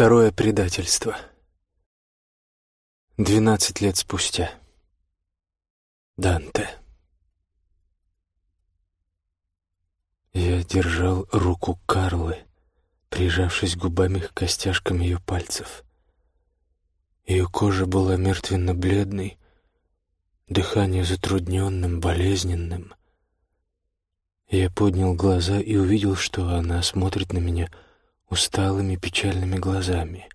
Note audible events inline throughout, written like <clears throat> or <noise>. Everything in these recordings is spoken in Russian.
Второе предательство. Двенадцать лет спустя. Данте. Я держал руку Карлы, прижавшись губами к костяшкам ее пальцев. Ее кожа была мертвенно-бледной, дыхание затрудненным, болезненным. Я поднял глаза и увидел, что она смотрит на меня — усталыми печальными глазами.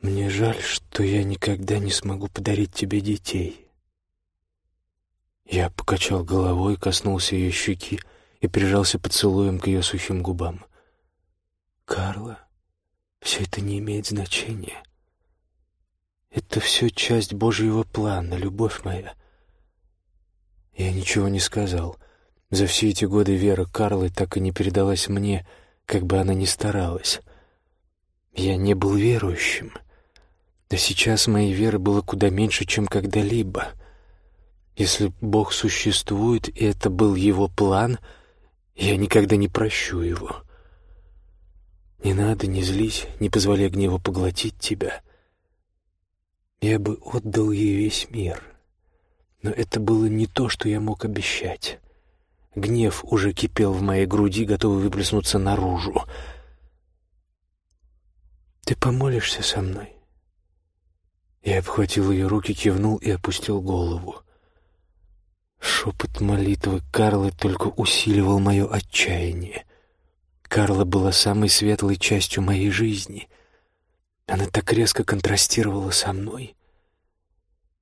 «Мне жаль, что я никогда не смогу подарить тебе детей». Я покачал головой, коснулся ее щеки и прижался поцелуем к ее сухим губам. «Карла, все это не имеет значения. Это все часть Божьего плана, любовь моя». Я ничего не сказал — за все эти годы вера Карлы так и не передалась мне, как бы она ни старалась. Я не был верующим. Да сейчас моей веры было куда меньше, чем когда-либо. Если Бог существует, и это был Его план, я никогда не прощу Его. Не надо, не злись, не позволяй гневу поглотить тебя. Я бы отдал ей весь мир, но это было не то, что я мог обещать. Гнев уже кипел в моей груди, готовый выплеснуться наружу. «Ты помолишься со мной?» Я обхватил ее руки, кивнул и опустил голову. Шепот молитвы Карлы только усиливал мое отчаяние. Карла была самой светлой частью моей жизни. Она так резко контрастировала со мной.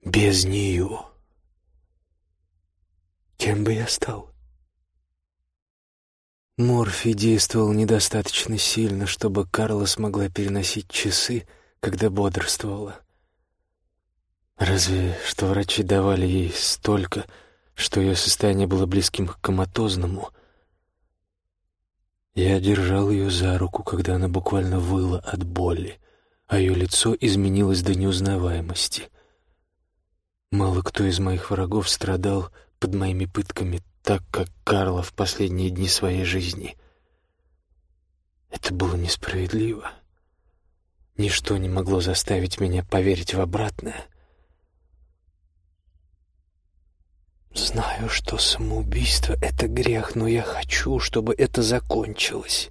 Без нее. Кем бы я стал? Морфий действовал недостаточно сильно, чтобы Карла смогла переносить часы, когда бодрствовала. Разве что врачи давали ей столько, что ее состояние было близким к коматозному. Я держал ее за руку, когда она буквально выла от боли, а ее лицо изменилось до неузнаваемости. Мало кто из моих врагов страдал под моими пытками так, как Карла в последние дни своей жизни. Это было несправедливо. Ничто не могло заставить меня поверить в обратное. Знаю, что самоубийство — это грех, но я хочу, чтобы это закончилось.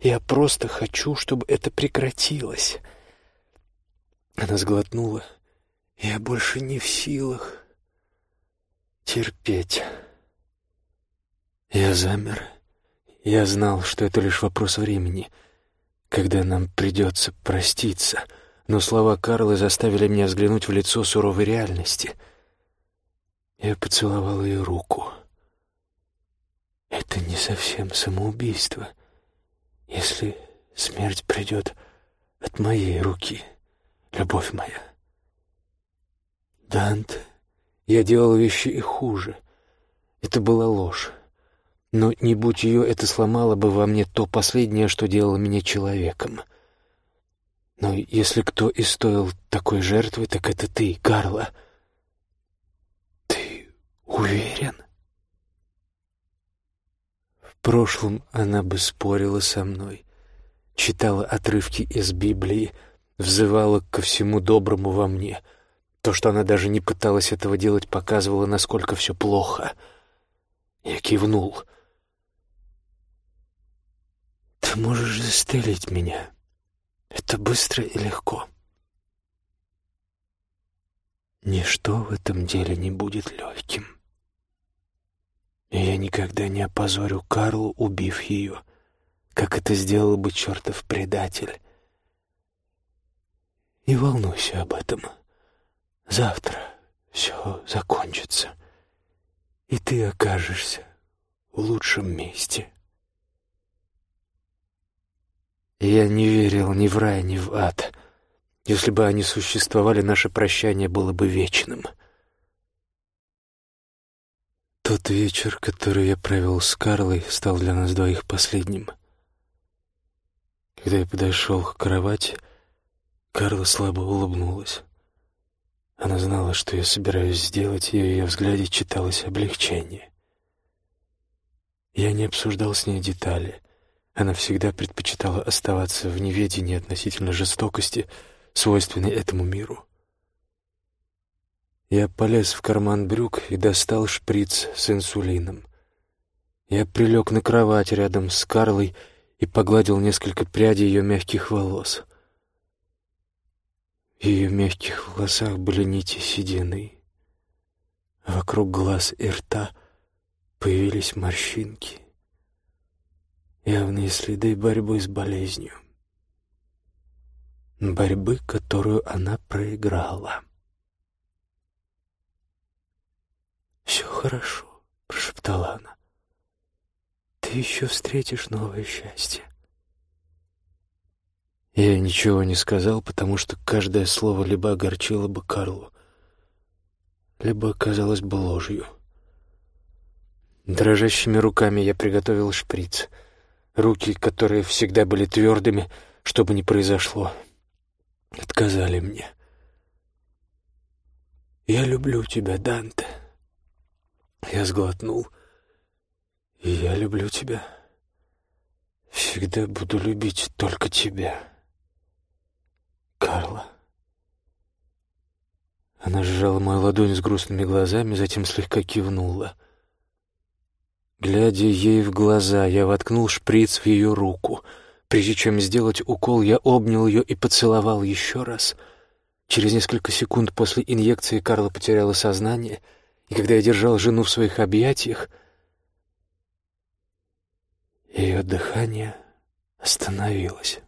Я просто хочу, чтобы это прекратилось. Она сглотнула. Я больше не в силах терпеть. Я замер. Я знал, что это лишь вопрос времени, когда нам придется проститься, но слова Карлы заставили меня взглянуть в лицо суровой реальности. Я поцеловал ее руку. Это не совсем самоубийство, если смерть придет от моей руки, любовь моя. Данте, я делал вещи и хуже. Это была ложь. Но не будь ее, это сломало бы во мне то последнее, что делало меня человеком. Но если кто и стоил такой жертвы, так это ты, Карла. Ты уверен? В прошлом она бы спорила со мной, читала отрывки из Библии, взывала ко всему доброму во мне. То, что она даже не пыталась этого делать, показывало, насколько все плохо. Я кивнул — ты можешь застрелить меня. Это быстро и легко. Ничто в этом деле не будет легким. И я никогда не опозорю Карлу, убив ее, как это сделал бы чертов предатель. Не волнуйся об этом. Завтра все закончится, и ты окажешься в лучшем месте. Я не верил ни в рай, ни в ад. Если бы они существовали, наше прощание было бы вечным. Тот вечер, который я провел с Карлой, стал для нас двоих последним. Когда я подошел к кровати, Карла слабо улыбнулась. Она знала, что я собираюсь сделать, и в ее взгляде читалось облегчение. Я не обсуждал с ней детали — Она всегда предпочитала оставаться в неведении относительно жестокости, свойственной этому миру. Я полез в карман брюк и достал шприц с инсулином. Я прилег на кровать рядом с Карлой и погладил несколько прядей ее мягких волос. В ее мягких волосах были нити седины. Вокруг глаз и рта появились морщинки явные следы борьбы с болезнью. Борьбы, которую она проиграла. «Все хорошо», — прошептала она. «Ты еще встретишь новое счастье». Я ничего не сказал, потому что каждое слово либо огорчило бы Карлу, либо оказалось бы ложью. Дрожащими руками я приготовил шприц — Руки, которые всегда были твердыми, что бы ни произошло, отказали мне. «Я люблю тебя, Данте». Я сглотнул. «И я люблю тебя. Всегда буду любить только тебя, Карла». Она сжала мою ладонь с грустными глазами, затем слегка кивнула — Глядя ей в глаза, я воткнул шприц в ее руку. Прежде чем сделать укол, я обнял ее и поцеловал еще раз. Через несколько секунд после инъекции Карла потеряла сознание, и когда я держал жену в своих объятиях, ее дыхание остановилось.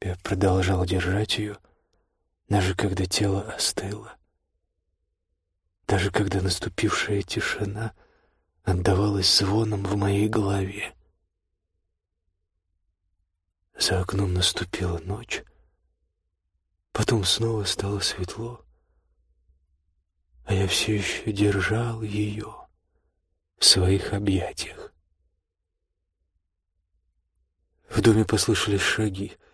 Я продолжал держать ее, даже когда тело остыло даже когда наступившая тишина отдавалась звоном в моей голове. За окном наступила ночь, потом снова стало светло, а я все еще держал ее в своих объятиях. В доме послышались шаги —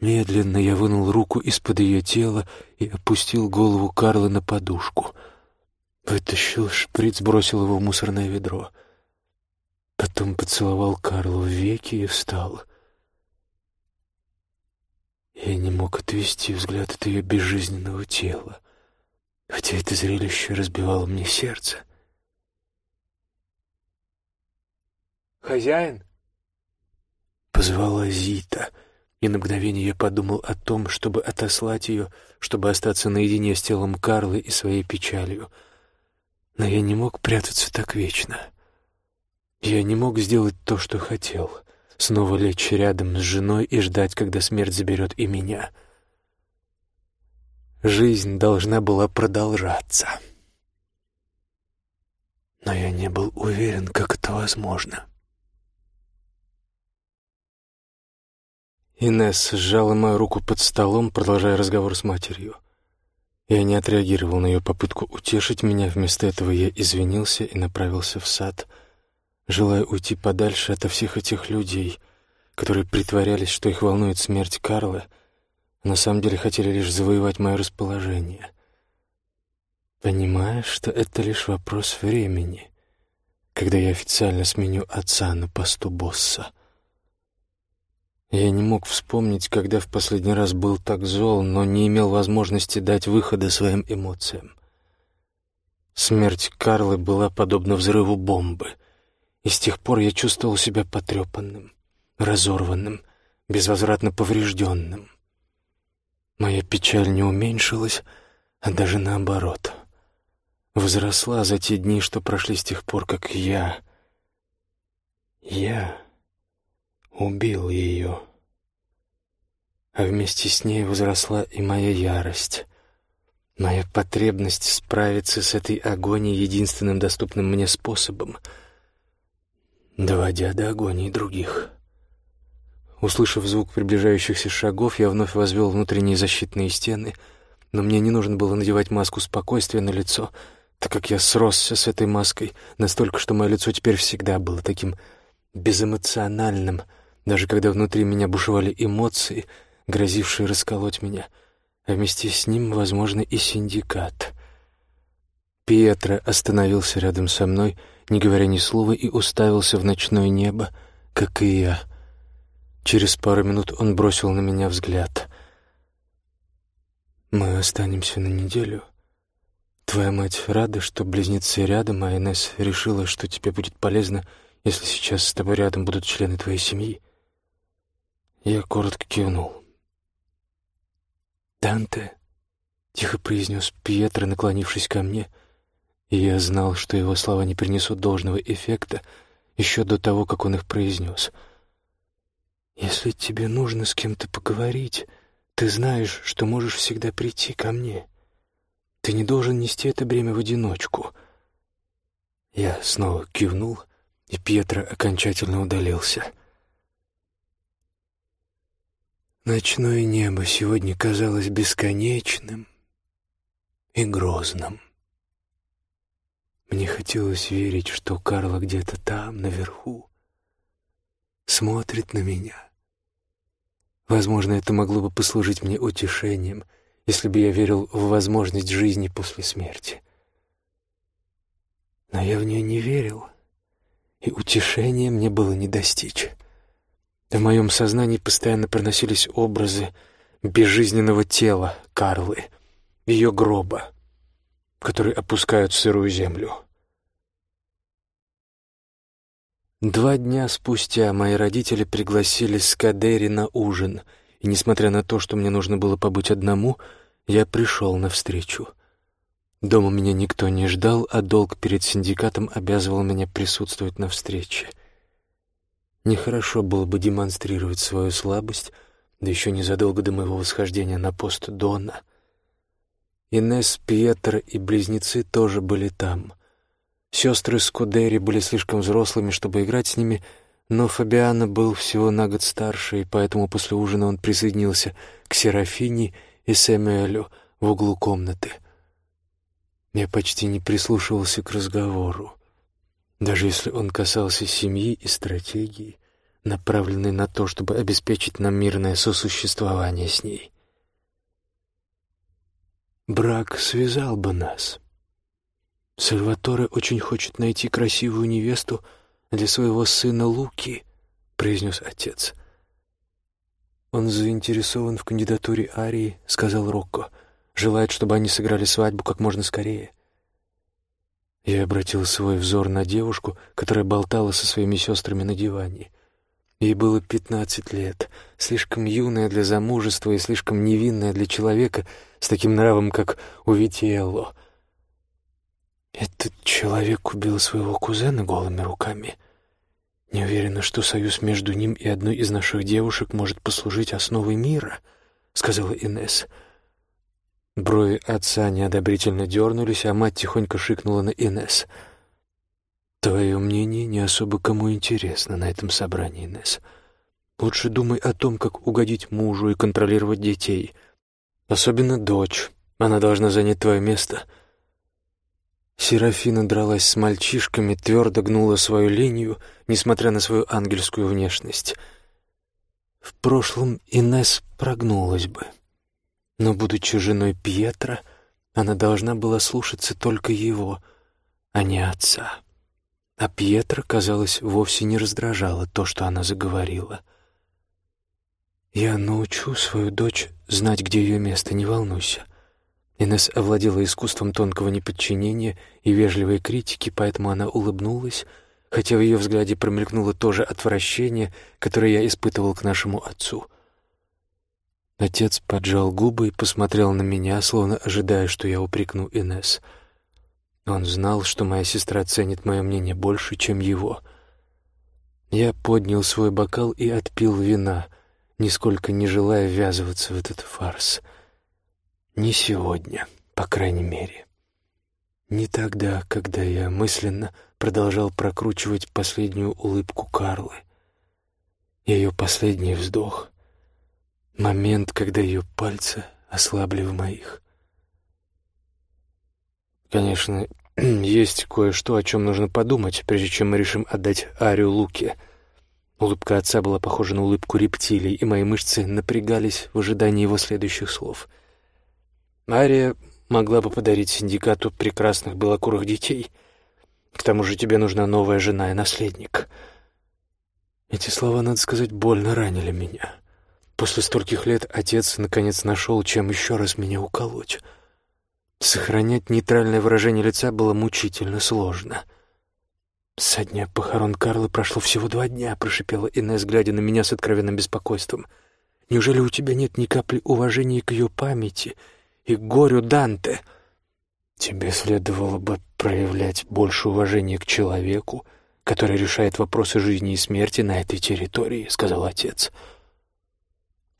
Медленно я вынул руку из-под ее тела и опустил голову Карлы на подушку. Вытащил шприц, бросил его в мусорное ведро. Потом поцеловал Карлу в веки и встал. Я не мог отвести взгляд от ее безжизненного тела, хотя это зрелище разбивало мне сердце. «Хозяин?» Позвала Зита — и на мгновение я подумал о том, чтобы отослать ее, чтобы остаться наедине с телом Карлы и своей печалью. Но я не мог прятаться так вечно. Я не мог сделать то, что хотел, снова лечь рядом с женой и ждать, когда смерть заберет и меня. Жизнь должна была продолжаться. Но я не был уверен, как это возможно. Инесс сжала мою руку под столом, продолжая разговор с матерью. Я не отреагировал на ее попытку утешить меня, вместо этого я извинился и направился в сад, желая уйти подальше от всех этих людей, которые притворялись, что их волнует смерть Карла, а на самом деле хотели лишь завоевать мое расположение. Понимая, что это лишь вопрос времени, когда я официально сменю отца на посту босса — я не мог вспомнить, когда в последний раз был так зол, но не имел возможности дать выхода своим эмоциям. Смерть Карлы была подобна взрыву бомбы, и с тех пор я чувствовал себя потрепанным, разорванным, безвозвратно поврежденным. Моя печаль не уменьшилась, а даже наоборот. Возросла за те дни, что прошли с тех пор, как я... Я убил ее. А вместе с ней возросла и моя ярость, моя потребность справиться с этой агонией единственным доступным мне способом, доводя до агонии других. Услышав звук приближающихся шагов, я вновь возвел внутренние защитные стены, но мне не нужно было надевать маску спокойствия на лицо, так как я сросся с этой маской настолько, что мое лицо теперь всегда было таким безэмоциональным — даже когда внутри меня бушевали эмоции, грозившие расколоть меня, а вместе с ним, возможно, и синдикат. Пьетро остановился рядом со мной, не говоря ни слова, и уставился в ночное небо, как и я. Через пару минут он бросил на меня взгляд. «Мы останемся на неделю. Твоя мать рада, что близнецы рядом, а Инесс решила, что тебе будет полезно, если сейчас с тобой рядом будут члены твоей семьи». Я коротко кивнул. «Данте», — тихо произнес Пьетро, наклонившись ко мне, и я знал, что его слова не принесут должного эффекта еще до того, как он их произнес. «Если тебе нужно с кем-то поговорить, ты знаешь, что можешь всегда прийти ко мне. Ты не должен нести это бремя в одиночку». Я снова кивнул, и Пьетро окончательно удалился. Ночное небо сегодня казалось бесконечным и грозным. Мне хотелось верить, что Карла где-то там, наверху, смотрит на меня. Возможно, это могло бы послужить мне утешением, если бы я верил в возможность жизни после смерти. Но я в нее не верил, и утешения мне было не достичь. В моем сознании постоянно проносились образы безжизненного тела Карлы, ее гроба, который опускают в сырую землю. Два дня спустя мои родители пригласили Скадери на ужин, и, несмотря на то, что мне нужно было побыть одному, я пришел навстречу. Дома меня никто не ждал, а долг перед синдикатом обязывал меня присутствовать на встрече — Нехорошо было бы демонстрировать свою слабость, да еще незадолго до моего восхождения на пост Дона. Инесс, Пьетро и близнецы тоже были там. Сестры Скудери были слишком взрослыми, чтобы играть с ними, но Фабиано был всего на год старше, и поэтому после ужина он присоединился к Серафине и Сэмюэлю в углу комнаты. Я почти не прислушивался к разговору даже если он касался семьи и стратегии, направленной на то, чтобы обеспечить нам мирное сосуществование с ней. Брак связал бы нас. Сальваторе очень хочет найти красивую невесту для своего сына Луки, произнес отец. Он заинтересован в кандидатуре Арии, сказал Рокко. Желает, чтобы они сыграли свадьбу как можно скорее. Я обратил свой взор на девушку, которая болтала со своими сестрами на диване. Ей было пятнадцать лет, слишком юная для замужества и слишком невинная для человека с таким нравом, как у Витиэлло. Этот человек убил своего кузена голыми руками. Не уверена, что союз между ним и одной из наших девушек может послужить основой мира, — сказала Инесса. Брови отца неодобрительно дернулись, а мать тихонько шикнула на Инес. «Твое мнение не особо кому интересно на этом собрании, Инес. Лучше думай о том, как угодить мужу и контролировать детей. Особенно дочь. Она должна занять твое место». Серафина дралась с мальчишками, твердо гнула свою линию, несмотря на свою ангельскую внешность. В прошлом Инес прогнулась бы. Но, будучи женой Пьетро, она должна была слушаться только его, а не отца. А Пьетро, казалось, вовсе не раздражало то, что она заговорила. «Я научу свою дочь знать, где ее место, не волнуйся». Инесс овладела искусством тонкого неподчинения и вежливой критики, поэтому она улыбнулась, хотя в ее взгляде промелькнуло то же отвращение, которое я испытывал к нашему отцу — Отец поджал губы и посмотрел на меня, словно ожидая, что я упрекну Инес. Он знал, что моя сестра ценит мое мнение больше, чем его. Я поднял свой бокал и отпил вина, нисколько не желая ввязываться в этот фарс. Не сегодня, по крайней мере. Не тогда, когда я мысленно продолжал прокручивать последнюю улыбку Карлы. Ее последний вздох — момент, когда ее пальцы ослабли в моих. Конечно, <clears throat> есть кое-что, о чем нужно подумать, прежде чем мы решим отдать Арию Луке. Улыбка отца была похожа на улыбку рептилий, и мои мышцы напрягались в ожидании его следующих слов. Ария могла бы подарить синдикату прекрасных белокурых детей. К тому же тебе нужна новая жена и наследник». Эти слова, надо сказать, больно ранили меня. После стольких лет отец наконец нашел, чем еще раз меня уколоть. Сохранять нейтральное выражение лица было мучительно сложно. «Со дня похорон Карлы прошло всего два дня», — прошипела Инесс, глядя на меня с откровенным беспокойством. «Неужели у тебя нет ни капли уважения к ее памяти и к горю Данте?» «Тебе следовало бы проявлять больше уважения к человеку, который решает вопросы жизни и смерти на этой территории», — сказал. «Отец».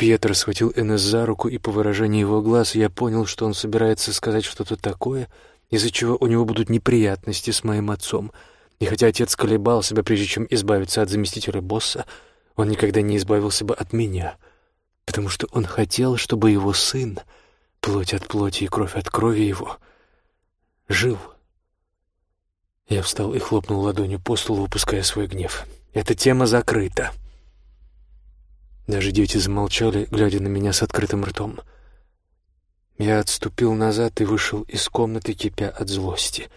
Пьетро схватил Энес за руку, и по выражению его глаз я понял, что он собирается сказать что-то такое, из-за чего у него будут неприятности с моим отцом. И хотя отец колебал себя, прежде чем избавиться от заместителя босса, он никогда не избавился бы от меня, потому что он хотел, чтобы его сын, плоть от плоти и кровь от крови его, жил. Я встал и хлопнул ладонью по столу, выпуская свой гнев. «Эта тема закрыта». Даже дети замолчали, глядя на меня с открытым ртом. Я отступил назад и вышел из комнаты, кипя от злости.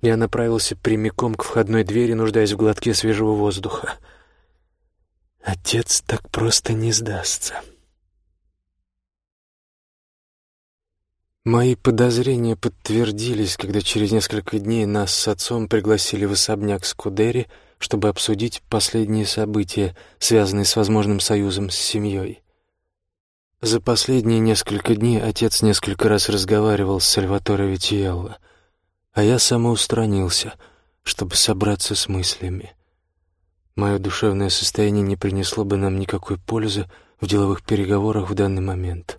Я направился прямиком к входной двери, нуждаясь в глотке свежего воздуха. Отец так просто не сдастся. Мои подозрения подтвердились, когда через несколько дней нас с отцом пригласили в особняк Скудери — чтобы обсудить последние события, связанные с возможным союзом с семьей. За последние несколько дней отец несколько раз разговаривал с Сальваторе Витиелло, а я самоустранился, чтобы собраться с мыслями. Мое душевное состояние не принесло бы нам никакой пользы в деловых переговорах в данный момент.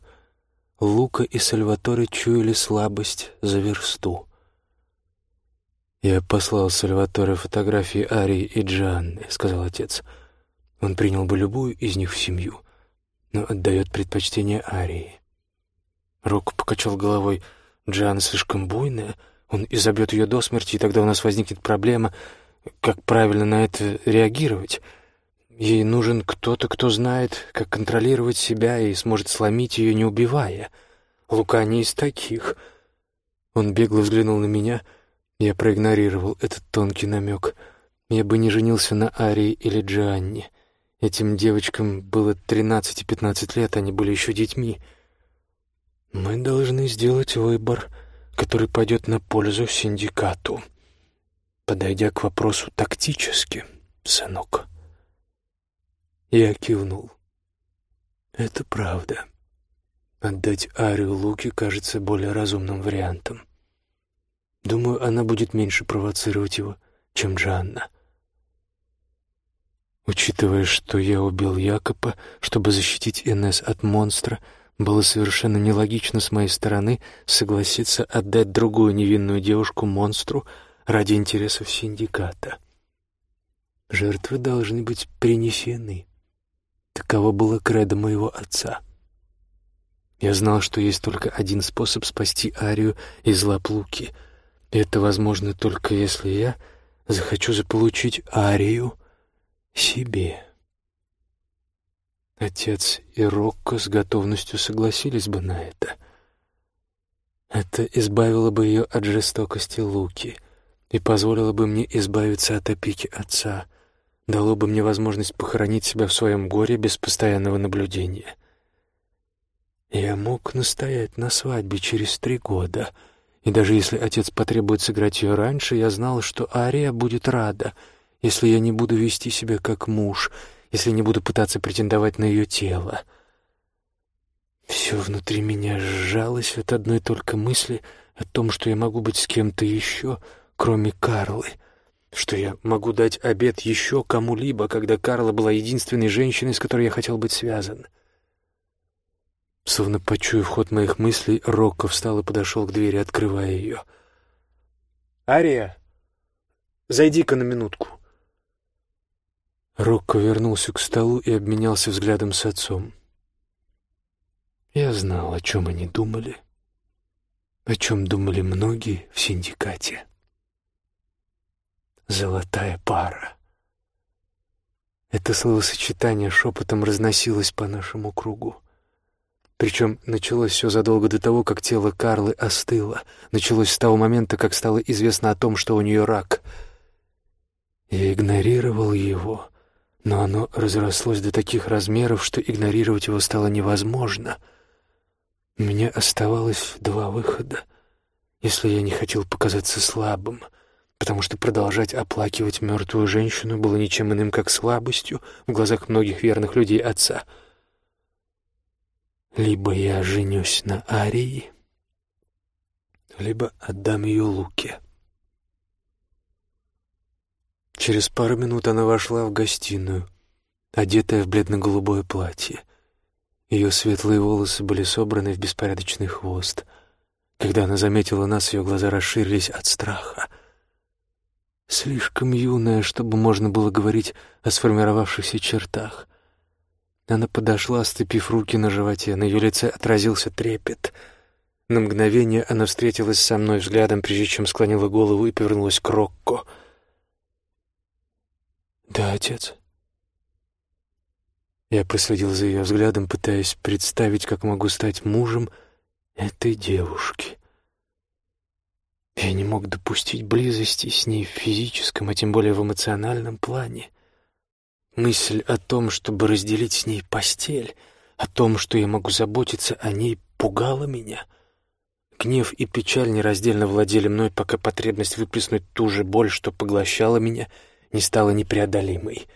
Лука и Сальваторе чуяли слабость за версту. «Я послал Сальваторе фотографии Арии и Джанны», — сказал отец. «Он принял бы любую из них в семью, но отдает предпочтение Арии». Рок покачал головой. «Джанна слишком буйная, он изобьет ее до смерти, и тогда у нас возникнет проблема, как правильно на это реагировать. Ей нужен кто-то, кто знает, как контролировать себя и сможет сломить ее, не убивая. Лука не из таких». Он бегло взглянул на меня — я проигнорировал этот тонкий намек. Я бы не женился на Арии или Джианне. Этим девочкам было тринадцать и пятнадцать лет, они были еще детьми. Мы должны сделать выбор, который пойдет на пользу синдикату, подойдя к вопросу тактически, сынок. Я кивнул. Это правда. Отдать Арию Луки кажется более разумным вариантом. Думаю, она будет меньше провоцировать его, чем Джанна. Учитывая, что я убил Якоба, чтобы защитить Инес от монстра, было совершенно нелогично с моей стороны согласиться отдать другую невинную девушку монстру ради интересов синдиката. Жертвы должны быть принесены. Таково было кредо моего отца. Я знал, что есть только один способ спасти Арию из лап Луки — это возможно только если я захочу заполучить Арию себе. Отец и Рокко с готовностью согласились бы на это. Это избавило бы ее от жестокости Луки и позволило бы мне избавиться от опеки отца, дало бы мне возможность похоронить себя в своем горе без постоянного наблюдения. Я мог настоять на свадьбе через три года — и даже если отец потребует сыграть ее раньше, я знал, что Ария будет рада, если я не буду вести себя как муж, если не буду пытаться претендовать на ее тело. Все внутри меня сжалось от одной только мысли о том, что я могу быть с кем-то еще, кроме Карлы, что я могу дать обед еще кому-либо, когда Карла была единственной женщиной, с которой я хотел быть связан. — Словно почуяв ход моих мыслей, Рокко встал и подошел к двери, открывая ее. «Ария, зайди-ка на минутку». Рокко вернулся к столу и обменялся взглядом с отцом. Я знал, о чем они думали, о чем думали многие в синдикате. «Золотая пара». Это словосочетание шепотом разносилось по нашему кругу. Причем началось все задолго до того, как тело Карлы остыло. Началось с того момента, как стало известно о том, что у нее рак. Я игнорировал его, но оно разрослось до таких размеров, что игнорировать его стало невозможно. У меня оставалось два выхода, если я не хотел показаться слабым, потому что продолжать оплакивать мертвую женщину было ничем иным, как слабостью в глазах многих верных людей отца. Либо я женюсь на Арии, либо отдам ее Луке. Через пару минут она вошла в гостиную, одетая в бледно-голубое платье. Ее светлые волосы были собраны в беспорядочный хвост. Когда она заметила нас, ее глаза расширились от страха. Слишком юная, чтобы можно было говорить о сформировавшихся чертах. Она подошла, ступив руки на животе. На ее лице отразился трепет. На мгновение она встретилась со мной взглядом, прежде чем склонила голову и повернулась к Рокко — «Да, отец». Я проследил за ее взглядом, пытаясь представить, как могу стать мужем этой девушки. Я не мог допустить близости с ней в физическом, а тем более в эмоциональном плане. Мысль о том, чтобы разделить с ней постель, о том, что я могу заботиться о ней, пугала меня. Гнев и печаль нераздельно владели мной, пока потребность выплеснуть ту же боль, что поглощала меня — не стала непреодолимой.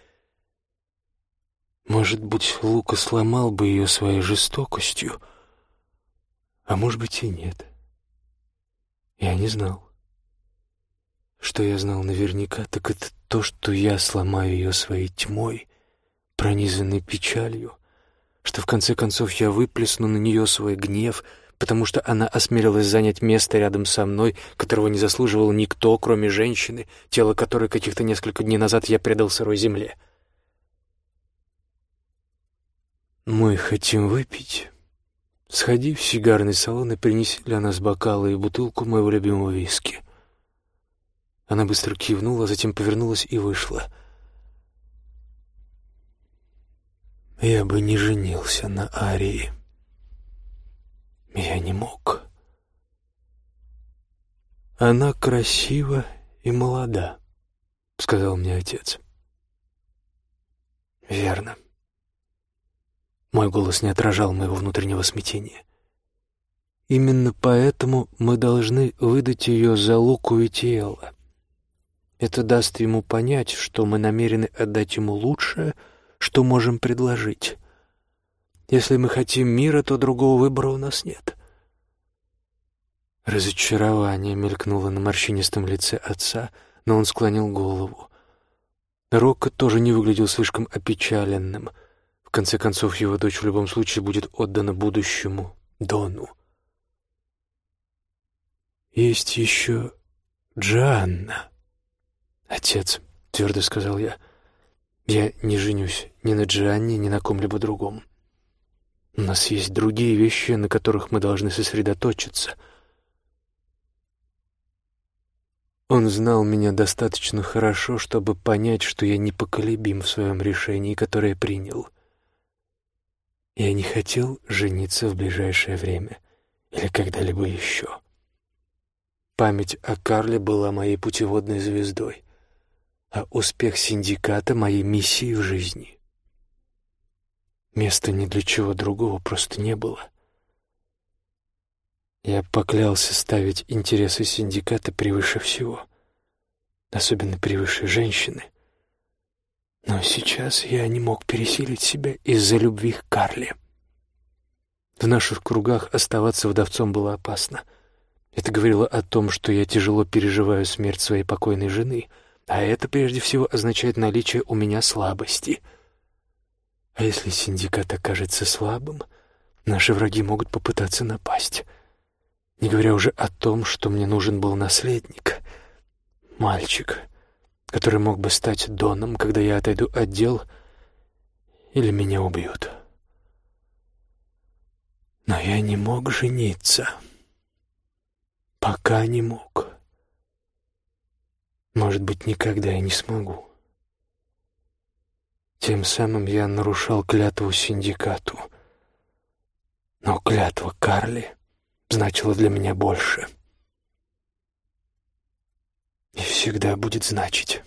Может быть, Лука сломал бы ее своей жестокостью, а может быть и нет. Я не знал. Что я знал наверняка, так это то, что я сломаю ее своей тьмой, пронизанной печалью, что в конце концов я выплесну на нее свой гнев — потому что она осмелилась занять место рядом со мной, которого не заслуживал никто, кроме женщины, тело которой каких-то несколько дней назад я предал сырой земле. «Мы хотим выпить. Сходи в сигарный салон и принеси для нас бокалы и бутылку моего любимого виски». Она быстро кивнула, затем повернулась и вышла. «Я бы не женился на Арии». Я не мог. «Она красива и молода», — сказал мне отец. «Верно». Мой голос не отражал моего внутреннего смятения. «Именно поэтому мы должны выдать ее за Луку и Тиэла. Это даст ему понять, что мы намерены отдать ему лучшее, что можем предложить. Если мы хотим мира, то другого выбора у нас нет. Разочарование мелькнуло на морщинистом лице отца, но он склонил голову. Рокко тоже не выглядел слишком опечаленным. В конце концов, его дочь в любом случае будет отдана будущему Дону. «Есть еще Джанна». «Отец», — твердо сказал я, — «я не женюсь ни на Джанне, ни на ком-либо другом. У нас есть другие вещи, на которых мы должны сосредоточиться. Он знал меня достаточно хорошо, чтобы понять, что я непоколебим в своем решении, которое принял. Я не хотел жениться в ближайшее время или когда-либо еще. Память о Карле была моей путеводной звездой, а успех синдиката — моей миссией в жизни. Места ни для чего другого просто не было. Я поклялся ставить интересы синдиката превыше всего, особенно превыше женщины. Но сейчас я не мог пересилить себя из-за любви к Карле. В наших кругах оставаться вдовцом было опасно. Это говорило о том, что я тяжело переживаю смерть своей покойной жены, а это прежде всего означает наличие у меня слабости — а если синдикат окажется слабым, наши враги могут попытаться напасть. Не говоря уже о том, что мне нужен был наследник, мальчик, который мог бы стать доном, когда я отойду от дел, или меня убьют. Но я не мог жениться. Пока не мог. Может быть, никогда и не смогу. Тем самым я нарушал клятву синдикату. Но клятва Карли значила для меня больше. И всегда будет значить.